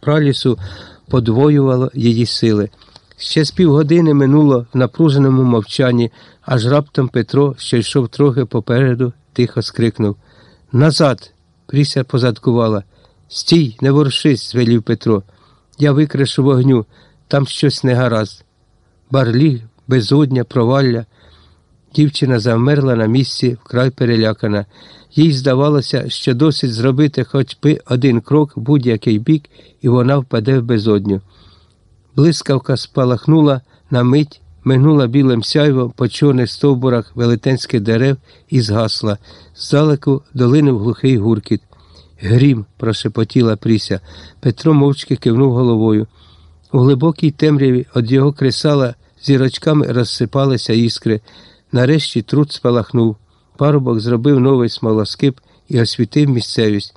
пралісу подвоювало її сили. Ще з півгодини минуло в напруженому мовчанні, аж раптом Петро, що йшов трохи попереду, тихо скрикнув Назад. Пріся позадкувала. Стій, не ворушись, звелів Петро. Я викрешу вогню, там щось не гаразд. Барліг, безодня, провалля. Дівчина завмерла на місці, вкрай перелякана. Їй здавалося, що досить зробити хоч би один крок в будь-який бік, і вона впаде в безодню. Блискавка спалахнула на мить, мигнула білим сяйвом по чорних стовбурах велетенських дерев і згасла. Здалеку долинув глухий гуркіт. Грім, прошепотіла Пріся. Петро мовчки кивнув головою. У глибокій темряві від його кресала зірочками розсипалися іскри. Нарешті труд спалахнув. Парубок зробив новий смолоскип і освітив місцевість.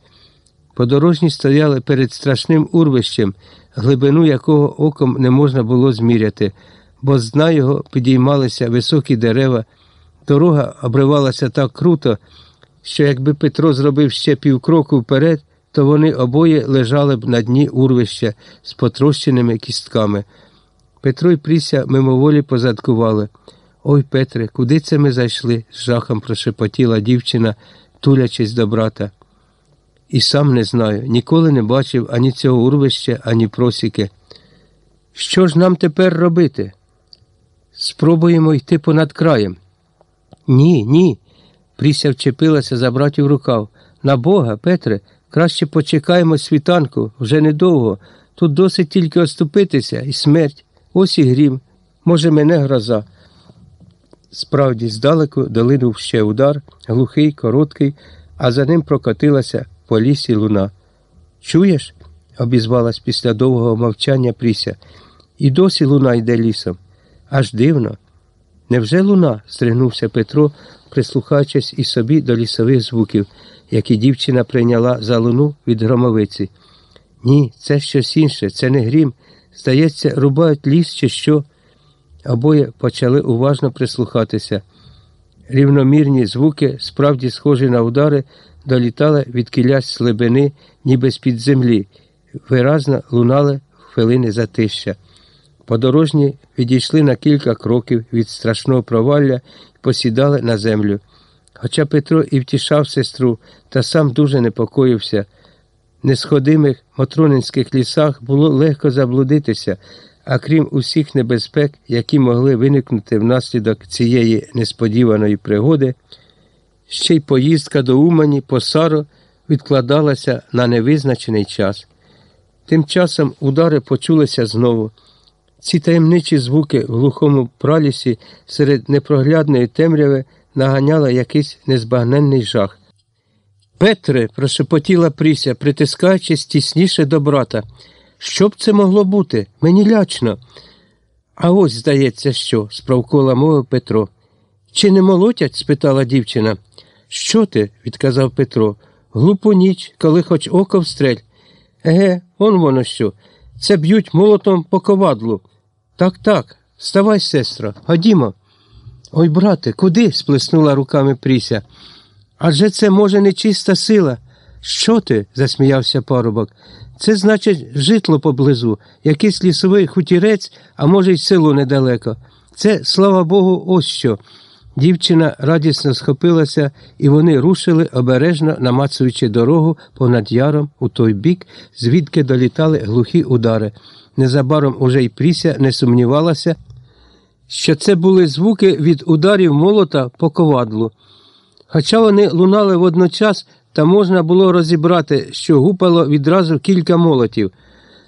Подорожні стояли перед страшним урвищем, глибину якого оком не можна було зміряти, бо з дна його підіймалися високі дерева. Дорога обривалася так круто, що якби Петро зробив ще півкроку вперед, то вони обоє лежали б на дні урвища з потрощеними кістками. Петро і Пріся мимоволі позадкували. Ой, Петре, куди це ми зайшли? з жахом прошепотіла дівчина, тулячись до брата. І сам не знаю, ніколи не бачив ані цього урвища, ані просіки. Що ж нам тепер робити? Спробуємо йти понад краєм. Ні, ні. Пріся вчепилася за братів рукав. На Бога, Петре, краще почекаємо світанку, вже недовго. Тут досить тільки оступитися і смерть. Ось і грім. Може, мене гроза. Справді, здалеку долинув ще удар, глухий, короткий, а за ним прокотилася по лісі луна. Чуєш? обізвалась після довгого мовчання Пріся. І досі луна йде лісом. Аж дивно. Невже луна? здригнувся Петро, прислухаючись і собі до лісових звуків, які дівчина прийняла за луну від громовиці. Ні, це щось інше, це не грім. Здається, рубають ліс чи що. Обоє почали уважно прислухатися. Рівномірні звуки, справді схожі на удари, долітали від кілясь слибини, ніби з-під землі, виразно лунали хвилини затища. Подорожні відійшли на кілька кроків від страшного провалля і посідали на землю. Хоча Петро і втішав сестру, та сам дуже непокоївся. В несходимих Мотронинських лісах було легко заблудитися, а крім усіх небезпек, які могли виникнути внаслідок цієї несподіваної пригоди, ще й поїздка до Умані по Саро відкладалася на невизначений час. Тим часом удари почулися знову. Ці таємничі звуки в глухому пралісі серед непроглядної темряви наганяли якийсь незбагненний жах. Петре, прошепотіла Пріся, притискаючись тісніше до брата. Що б це могло бути? Мені лячно. А ось, здається, що, справкола мовив Петро. Чи не молотять? спитала дівчина. Що ти? відказав Петро. Глупу ніч, коли хоч око встрель. Еге, он воно що. Це б'ють молотом по ковадлу. Так, так, вставай, сестро, ходімо. Ой, брате, куди? сплеснула руками Пріся. Адже це, може, нечиста сила. Що ти? засміявся парубок. Це значить житло поблизу, якийсь лісовий хутірець, а може, й село недалеко. Це, слава Богу, ось що. Дівчина радісно схопилася, і вони рушили, обережно намацуючи дорогу понад яром у той бік, звідки долітали глухі удари. Незабаром уже й Пріся не сумнівалася, що це були звуки від ударів молота по ковадлу. Хоча вони лунали водночас, та можна було розібрати, що гупало відразу кілька молотів.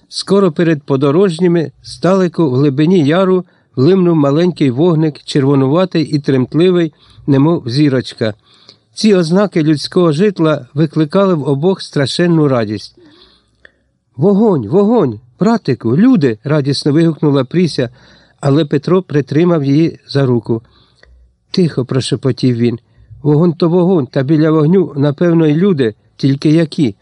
Скоро перед подорожніми, здалеку в глибині яру, влимнув маленький вогник, червонуватий і тремтливий, немов зірочка. Ці ознаки людського житла викликали в обох страшенну радість. Вогонь, вогонь, братику, люди. радісно вигукнула Пріся, але Петро притримав її за руку. Тихо, прошепотів він. Вогонь то вогонь, та біля вогню, напевно, й люди, тільки які.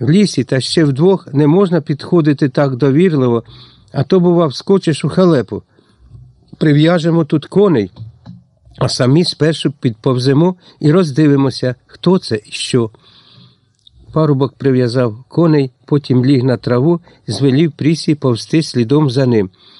В лісі та ще вдвох не можна підходити так довірливо, а то, бува, вскочиш у халепу. Прив'яжемо тут коней, а самі спершу підповземо і роздивимося, хто це і що. Парубок прив'язав коней, потім ліг на траву звелів прісі повсти слідом за ним.